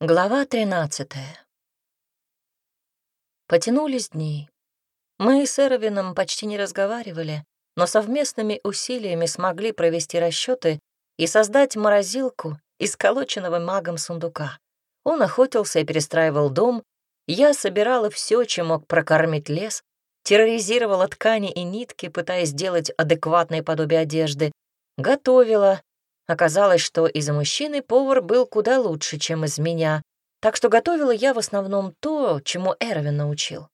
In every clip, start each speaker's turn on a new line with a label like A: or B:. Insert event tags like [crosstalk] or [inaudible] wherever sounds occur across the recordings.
A: Глава 13 Потянулись дни. Мы с Эровином почти не разговаривали, но совместными усилиями смогли провести расчеты и создать морозилку из колоченного магом сундука. Он охотился и перестраивал дом, я собирала все, чем мог прокормить лес, терроризировала ткани и нитки, пытаясь сделать адекватное подобие одежды, готовила, Оказалось, что из мужчины повар был куда лучше, чем из меня, так что готовила я в основном то, чему Эрвин научил.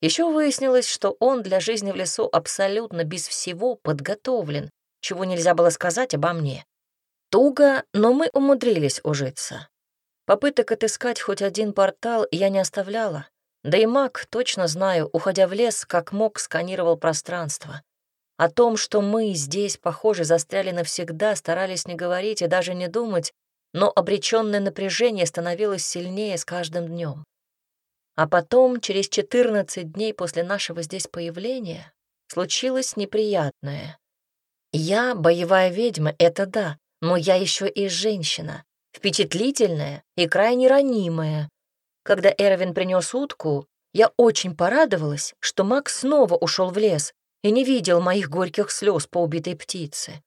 A: Еще выяснилось, что он для жизни в лесу абсолютно без всего подготовлен, чего нельзя было сказать обо мне. Туго, но мы умудрились ужиться. Попыток отыскать хоть один портал я не оставляла. Да и маг, точно знаю, уходя в лес, как мог, сканировал пространство. О том, что мы здесь, похоже, застряли навсегда, старались не говорить и даже не думать, но обреченное напряжение становилось сильнее с каждым днем. А потом, через 14 дней после нашего здесь появления, случилось неприятное. Я боевая ведьма, это да, но я еще и женщина, впечатлительная и крайне ранимая. Когда Эрвин принес утку, я очень порадовалась, что Макс снова ушел в лес, и не видел моих горьких слез по убитой птице.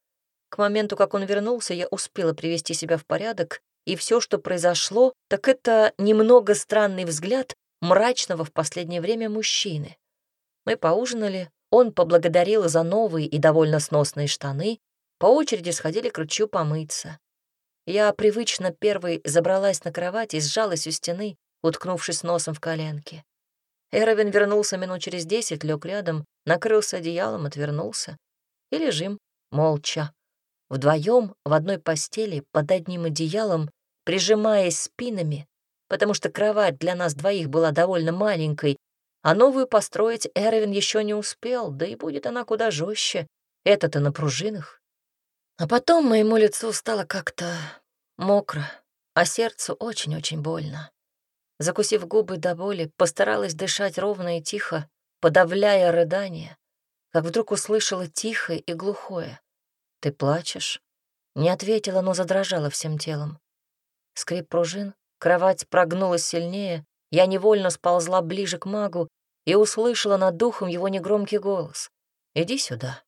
A: К моменту, как он вернулся, я успела привести себя в порядок, и все, что произошло, так это немного странный взгляд мрачного в последнее время мужчины. Мы поужинали, он поблагодарил за новые и довольно сносные штаны, по очереди сходили к ручью помыться. Я привычно первой забралась на кровать и сжалась у стены, уткнувшись носом в коленки. Эровин вернулся минут через десять, лег рядом, накрылся одеялом, отвернулся. И лежим, молча. Вдвоем в одной постели, под одним одеялом, прижимаясь спинами, потому что кровать для нас двоих была довольно маленькой, а новую построить Эровин еще не успел, да и будет она куда жестче. Это-то на пружинах. А потом моему лицу стало как-то мокро, а сердцу очень-очень больно. Закусив губы до боли, постаралась дышать ровно и тихо, подавляя рыдание, как вдруг услышала тихое и глухое. «Ты плачешь?» Не ответила, но задрожала всем телом. Скрип пружин, кровать прогнулась сильнее, я невольно сползла ближе к магу и услышала над духом его негромкий голос. «Иди сюда».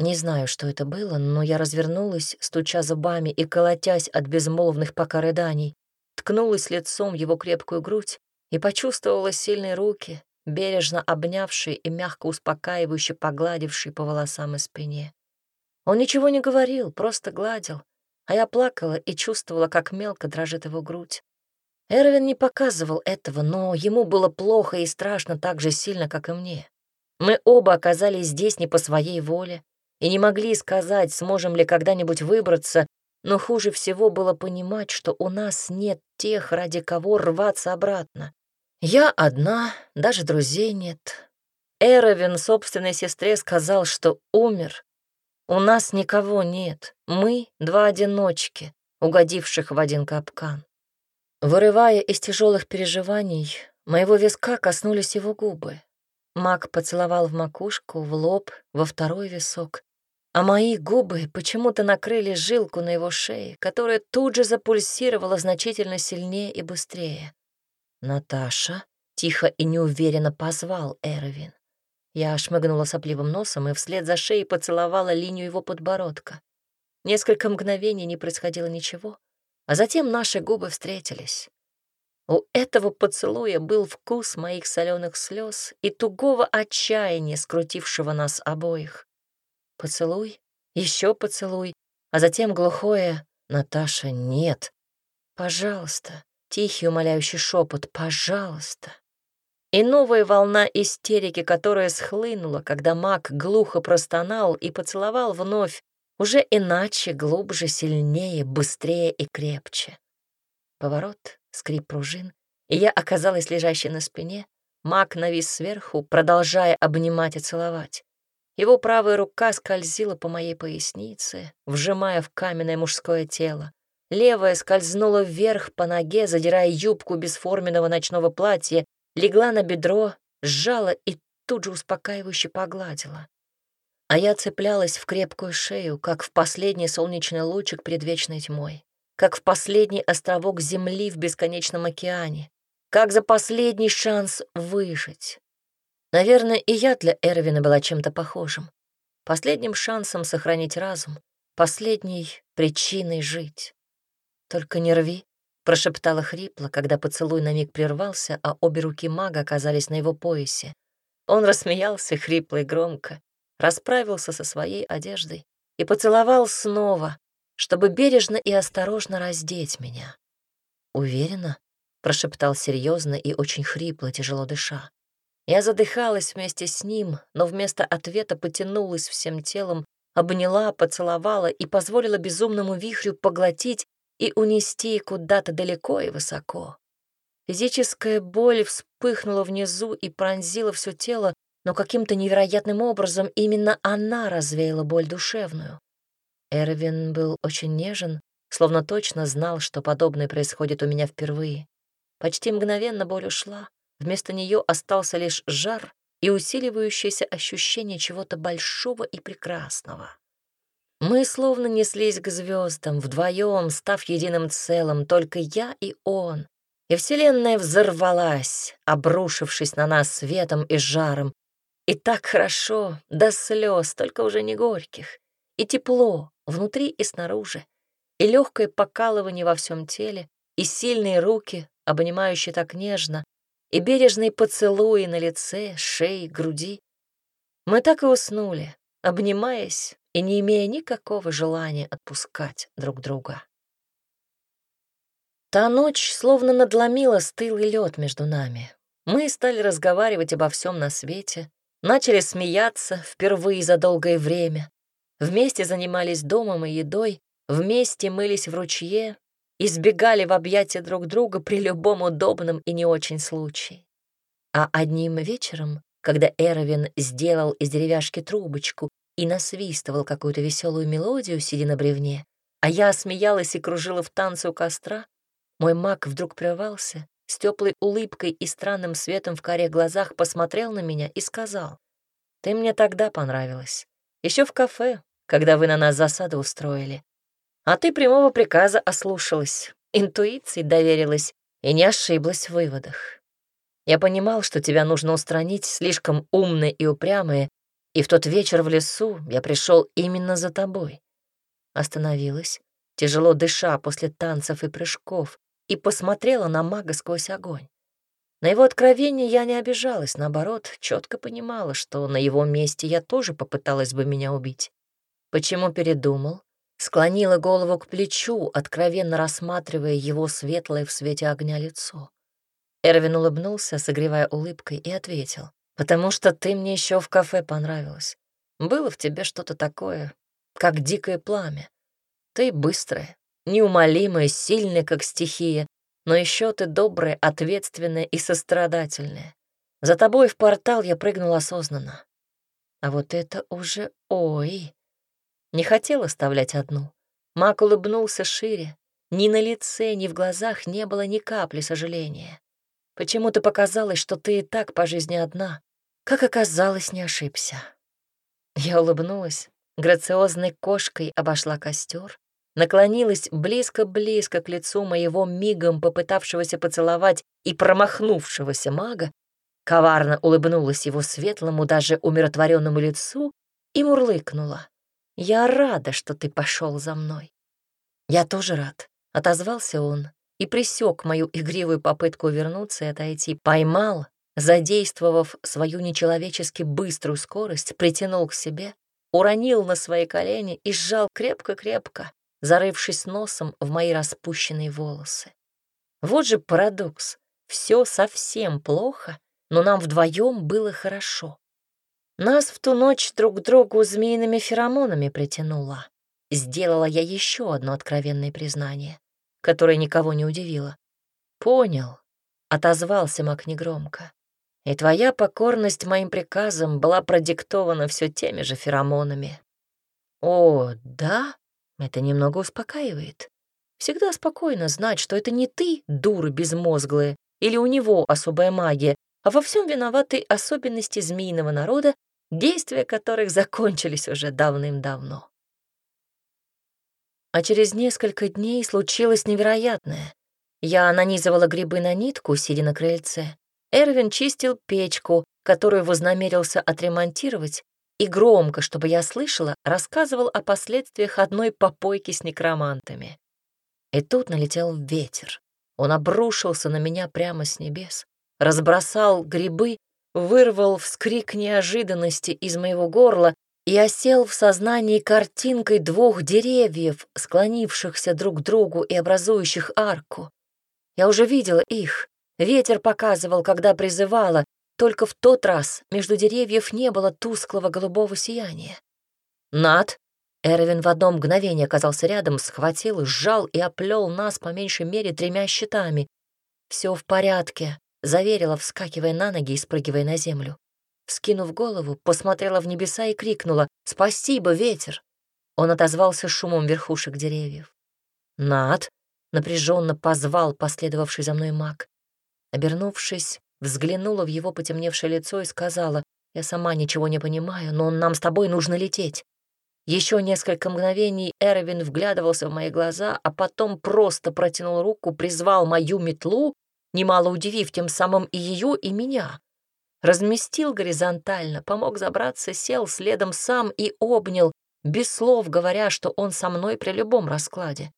A: Не знаю, что это было, но я развернулась, стуча зубами и колотясь от безмолвных пока рыданий ткнулась лицом его крепкую грудь и почувствовала сильные руки, бережно обнявшие и мягко успокаивающе погладившие по волосам и спине. Он ничего не говорил, просто гладил, а я плакала и чувствовала, как мелко дрожит его грудь. Эрвин не показывал этого, но ему было плохо и страшно так же сильно, как и мне. Мы оба оказались здесь не по своей воле и не могли сказать, сможем ли когда-нибудь выбраться но хуже всего было понимать, что у нас нет тех, ради кого рваться обратно. Я одна, даже друзей нет. Эровин собственной сестре сказал, что умер. У нас никого нет. Мы — два одиночки, угодивших в один капкан. Вырывая из тяжелых переживаний, моего виска коснулись его губы. Мак поцеловал в макушку, в лоб, во второй висок, а мои губы почему-то накрыли жилку на его шее, которая тут же запульсировала значительно сильнее и быстрее. «Наташа?» — тихо и неуверенно позвал Эрвин. Я шмыгнула сопливым носом и вслед за шеей поцеловала линию его подбородка. Несколько мгновений не происходило ничего, а затем наши губы встретились. У этого поцелуя был вкус моих соленых слез и тугого отчаяния, скрутившего нас обоих. Поцелуй, еще поцелуй, а затем глухое «Наташа, нет». «Пожалуйста», тихий умоляющий шепот «пожалуйста». И новая волна истерики, которая схлынула, когда маг глухо простонал и поцеловал вновь, уже иначе, глубже, сильнее, быстрее и крепче. Поворот, скрип пружин, и я оказалась лежащей на спине. Маг навис сверху, продолжая обнимать и целовать. Его правая рука скользила по моей пояснице, вжимая в каменное мужское тело. Левая скользнула вверх по ноге, задирая юбку бесформенного ночного платья, легла на бедро, сжала и тут же успокаивающе погладила. А я цеплялась в крепкую шею, как в последний солнечный лучик перед вечной тьмой. как в последний островок Земли в бесконечном океане, как за последний шанс выжить. Наверное, и я для Эрвина была чем-то похожим. Последним шансом сохранить разум, последней причиной жить. «Только не рви», — прошептала хрипло, когда поцелуй на миг прервался, а обе руки мага оказались на его поясе. Он рассмеялся хрипло и громко, расправился со своей одеждой и поцеловал снова, чтобы бережно и осторожно раздеть меня. «Уверена?» — прошептал серьезно и очень хрипло, тяжело дыша. Я задыхалась вместе с ним, но вместо ответа потянулась всем телом, обняла, поцеловала и позволила безумному вихрю поглотить и унести куда-то далеко и высоко. Физическая боль вспыхнула внизу и пронзила все тело, но каким-то невероятным образом именно она развеяла боль душевную. Эрвин был очень нежен, словно точно знал, что подобное происходит у меня впервые. Почти мгновенно боль ушла, вместо нее остался лишь жар и усиливающееся ощущение чего-то большого и прекрасного. Мы словно неслись к звездам, вдвоем, став единым целым, только я и он. И Вселенная взорвалась, обрушившись на нас светом и жаром. И так хорошо, до слез, только уже не горьких. И тепло внутри и снаружи. И легкое покалывание во всем теле, и сильные руки, обнимающие так нежно, и бережные поцелуи на лице, шее, груди. Мы так и уснули, обнимаясь и не имея никакого желания отпускать друг друга. Та ночь словно надломила стылый лед между нами. Мы стали разговаривать обо всем на свете, начали смеяться впервые за долгое время, вместе занимались домом и едой, вместе мылись в ручье, избегали в объятия друг друга при любом удобном и не очень случае. А одним вечером, когда Эровин сделал из деревяшки трубочку и насвистывал какую-то веселую мелодию, сидя на бревне, а я смеялась и кружила в танце у костра, мой маг вдруг прервался, с теплой улыбкой и странным светом в карих глазах посмотрел на меня и сказал, «Ты мне тогда понравилась, еще в кафе, когда вы на нас засаду устроили. А ты прямого приказа ослушалась, интуиции доверилась и не ошиблась в выводах. Я понимал, что тебя нужно устранить, слишком умная и упрямая, и в тот вечер в лесу я пришел именно за тобой. Остановилась, тяжело дыша после танцев и прыжков, и посмотрела на мага сквозь огонь. На его откровение я не обижалась, наоборот, четко понимала, что на его месте я тоже попыталась бы меня убить. Почему передумал? Склонила голову к плечу, откровенно рассматривая его светлое в свете огня лицо. Эрвин улыбнулся, согревая улыбкой, и ответил. «Потому что ты мне еще в кафе понравилась. Было в тебе что-то такое, как дикое пламя. Ты быстрая, неумолимая, сильная, как стихия, но еще ты добрая, ответственная и сострадательная. За тобой в портал я прыгнула осознанно. А вот это уже ой. Не хотел оставлять одну. Мак улыбнулся шире. Ни на лице, ни в глазах не было ни капли сожаления. Почему-то показалось, что ты и так по жизни одна. Как оказалось, не ошибся. Я улыбнулась, грациозной кошкой обошла костер, наклонилась близко-близко к лицу моего мигом попытавшегося поцеловать и промахнувшегося мага, коварно улыбнулась его светлому, даже умиротворенному лицу и мурлыкнула. Я рада, что ты пошел за мной. Я тоже рад, отозвался он и присек мою игривую попытку вернуться и отойти, поймал, задействовав свою нечеловечески быструю скорость, притянул к себе, уронил на свои колени и сжал крепко-крепко, зарывшись носом в мои распущенные волосы. Вот же парадокс. Все совсем плохо, но нам вдвоем было хорошо. Нас в ту ночь друг к другу змеиными феромонами притянуло. Сделала я еще одно откровенное признание, которое никого не удивило. «Понял», — отозвался Мак негромко. «И твоя покорность моим приказам была продиктована все теми же феромонами». «О, да? Это немного успокаивает. Всегда спокойно знать, что это не ты, дура безмозглая, или у него особая магия, а во всем виноваты особенности змеиного народа, действия которых закончились уже давным-давно. А через несколько дней случилось невероятное. Я нанизывала грибы на нитку, сидя на крыльце. Эрвин чистил печку, которую вознамерился отремонтировать, и громко, чтобы я слышала, рассказывал о последствиях одной попойки с некромантами. И тут налетел ветер. Он обрушился на меня прямо с небес, разбросал грибы, вырвал вскрик неожиданности из моего горла и осел в сознании картинкой двух деревьев, склонившихся друг к другу и образующих арку. Я уже видела их. Ветер показывал, когда призывала, только в тот раз между деревьев не было тусклого голубого сияния. «Над!» Эрвин в одно мгновение оказался рядом, схватил, сжал и оплел нас по меньшей мере тремя щитами. «Все в порядке», — заверила, вскакивая на ноги и спрыгивая на землю. Скинув голову, посмотрела в небеса и крикнула «Спасибо, ветер!» Он отозвался шумом верхушек деревьев. «Над!» — напряженно позвал последовавший за мной маг. Обернувшись, взглянула в его потемневшее лицо и сказала «Я сама ничего не понимаю, но нам с тобой нужно лететь». Еще несколько мгновений Эрвин вглядывался в мои глаза, а потом просто протянул руку, призвал мою метлу, немало удивив тем самым и ее, и меня разместил горизонтально, помог забраться, сел следом сам и обнял, без слов говоря, что он со мной при любом раскладе.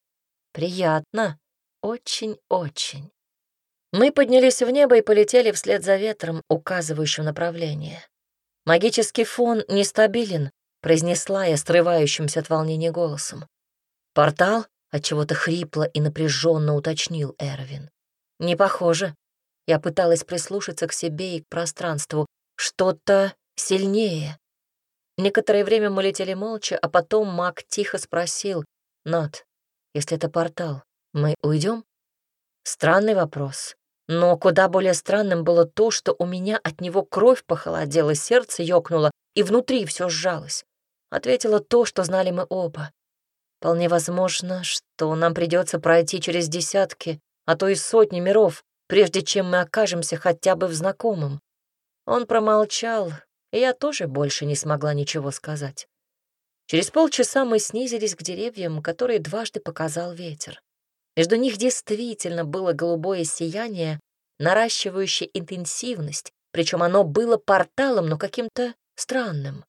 A: Приятно, очень-очень. Мы поднялись в небо и полетели вслед за ветром, указывающим направление. «Магический фон нестабилен», — произнесла я срывающимся от волнения голосом. «Портал?» — отчего-то хрипло и напряженно уточнил Эрвин. «Не похоже», я пыталась прислушаться к себе и к пространству. Что-то сильнее. Некоторое время мы летели молча, а потом маг тихо спросил. «Над, если это портал, мы уйдем? Странный вопрос. Но куда более странным было то, что у меня от него кровь похолодела, сердце ёкнуло, и внутри все сжалось. Ответила то, что знали мы оба. Вполне возможно, что нам придется пройти через десятки, а то и сотни миров, прежде чем мы окажемся хотя бы в знакомом. Он промолчал, и я тоже больше не смогла ничего сказать. Через полчаса мы снизились к деревьям, которые дважды показал ветер. Между них действительно было голубое сияние, наращивающее интенсивность, причем оно было порталом, но каким-то странным.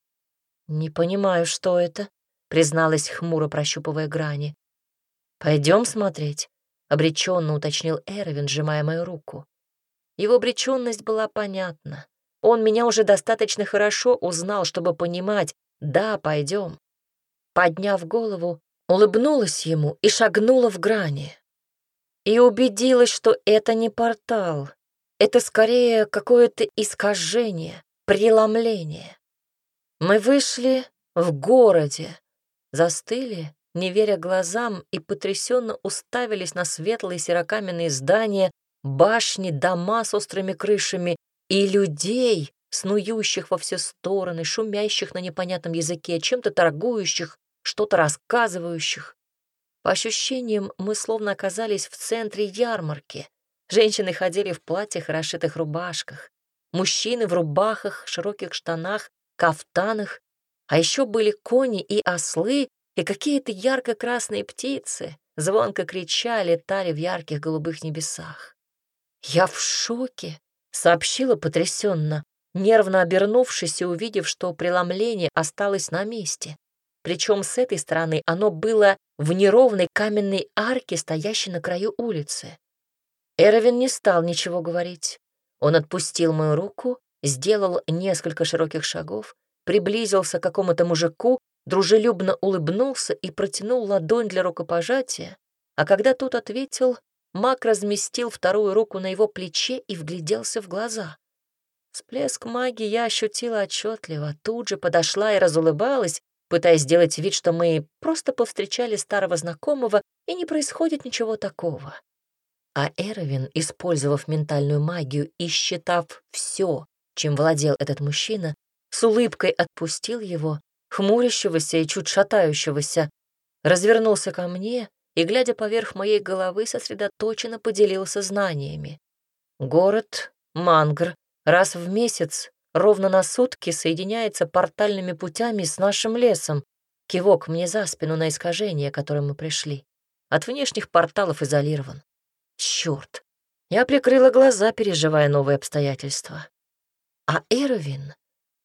A: «Не понимаю, что это», — призналась хмуро, прощупывая грани. Пойдем смотреть», — обреченно уточнил Эровин, сжимая мою руку. Его обреченность была понятна. Он меня уже достаточно хорошо узнал, чтобы понимать, да, пойдем. Подняв голову, улыбнулась ему и шагнула в грани. И убедилась, что это не портал. Это скорее какое-то искажение, преломление. Мы вышли в городе, застыли не веря глазам, и потрясенно уставились на светлые серокаменные здания, башни, дома с острыми крышами и людей, снующих во все стороны, шумящих на непонятном языке, чем-то торгующих, что-то рассказывающих. По ощущениям, мы словно оказались в центре ярмарки. Женщины ходили в платьях расшитых рубашках, мужчины в рубахах, широких штанах, кафтанах, а еще были кони и ослы, и какие-то ярко-красные птицы звонко крича летали в ярких голубых небесах. «Я в шоке», — сообщила потрясенно, нервно обернувшись и увидев, что преломление осталось на месте. Причем с этой стороны оно было в неровной каменной арке, стоящей на краю улицы. Эровин не стал ничего говорить. Он отпустил мою руку, сделал несколько широких шагов, приблизился к какому-то мужику дружелюбно улыбнулся и протянул ладонь для рукопожатия, а когда тот ответил, маг разместил вторую руку на его плече и вгляделся в глаза. Всплеск магии я ощутила отчетливо, тут же подошла и разулыбалась, пытаясь сделать вид, что мы просто повстречали старого знакомого, и не происходит ничего такого. А Эровин, использовав ментальную магию и считав все, чем владел этот мужчина, с улыбкой отпустил его хмурящегося и чуть шатающегося, развернулся ко мне и, глядя поверх моей головы, сосредоточенно поделился знаниями. Город Мангр раз в месяц ровно на сутки соединяется портальными путями с нашим лесом. Кивок мне за спину на искажение, которым мы пришли. От внешних порталов изолирован. Чёрт. Я прикрыла глаза, переживая новые обстоятельства. А Эрвин,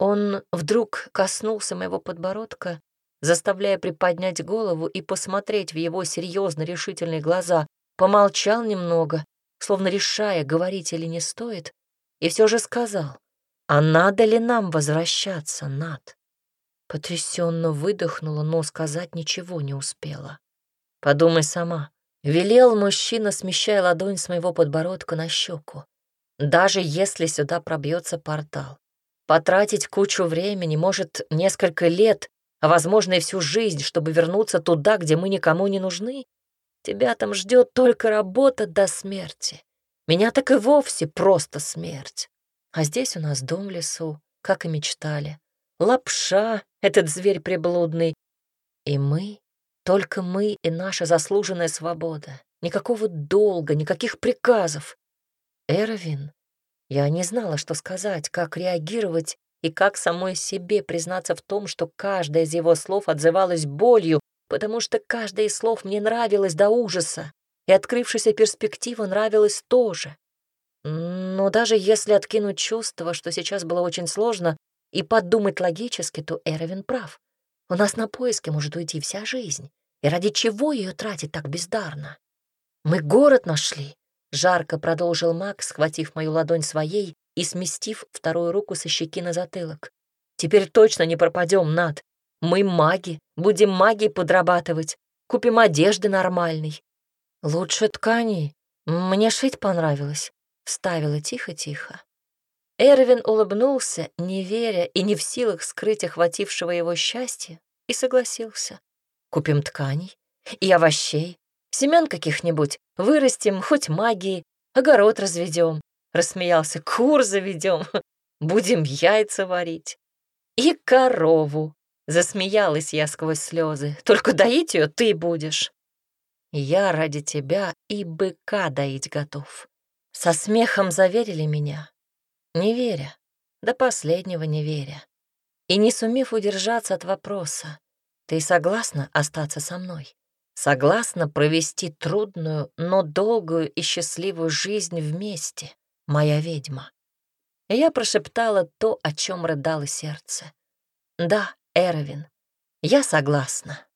A: он вдруг коснулся моего подбородка, заставляя приподнять голову и посмотреть в его серьезно решительные глаза, помолчал немного, словно решая, говорить или не стоит, и все же сказал, «А надо ли нам возвращаться, Над?» Потрясенно выдохнула, но сказать ничего не успела. «Подумай сама», — велел мужчина, смещая ладонь с моего подбородка на щеку. «Даже если сюда пробьется портал, потратить кучу времени, может, несколько лет, а, возможно, и всю жизнь, чтобы вернуться туда, где мы никому не нужны, тебя там ждет только работа до смерти. Меня так и вовсе просто смерть. А здесь у нас дом в лесу, как и мечтали. Лапша, этот зверь приблудный. И мы, только мы и наша заслуженная свобода. Никакого долга, никаких приказов. Эрвин, я не знала, что сказать, как реагировать и как самой себе признаться в том, что каждое из его слов отзывалось болью, потому что каждое из слов мне нравилось до ужаса, и открывшаяся перспектива нравилась тоже. Но даже если откинуть чувство, что сейчас было очень сложно, и подумать логически, то Эровин прав. У нас на поиски может уйти вся жизнь. И ради чего ее тратить так бездарно? Мы город нашли, — жарко продолжил Макс, схватив мою ладонь своей и сместив вторую руку со щеки на затылок. «Теперь точно не пропадем, Над. Мы маги, будем магией подрабатывать, купим одежды нормальной. Лучше ткани. Мне шить понравилось», — вставила тихо-тихо. Эрвин улыбнулся, не веря и не в силах скрыть охватившего его счастья, и согласился. «Купим тканей и овощей, семян каких-нибудь, вырастим, хоть магии, огород разведем. Рассмеялся. Кур заведем, [laughs] будем яйца варить. И корову. Засмеялась я сквозь слезы. Только доить ее ты будешь. Я ради тебя и быка доить готов. Со смехом заверили меня. Не веря, до последнего не веря. И не сумев удержаться от вопроса, ты согласна остаться со мной? Согласна провести трудную, но долгую и счастливую жизнь вместе? моя ведьма. Я прошептала то, о чем рыдало сердце. Да, Эрвин, я согласна.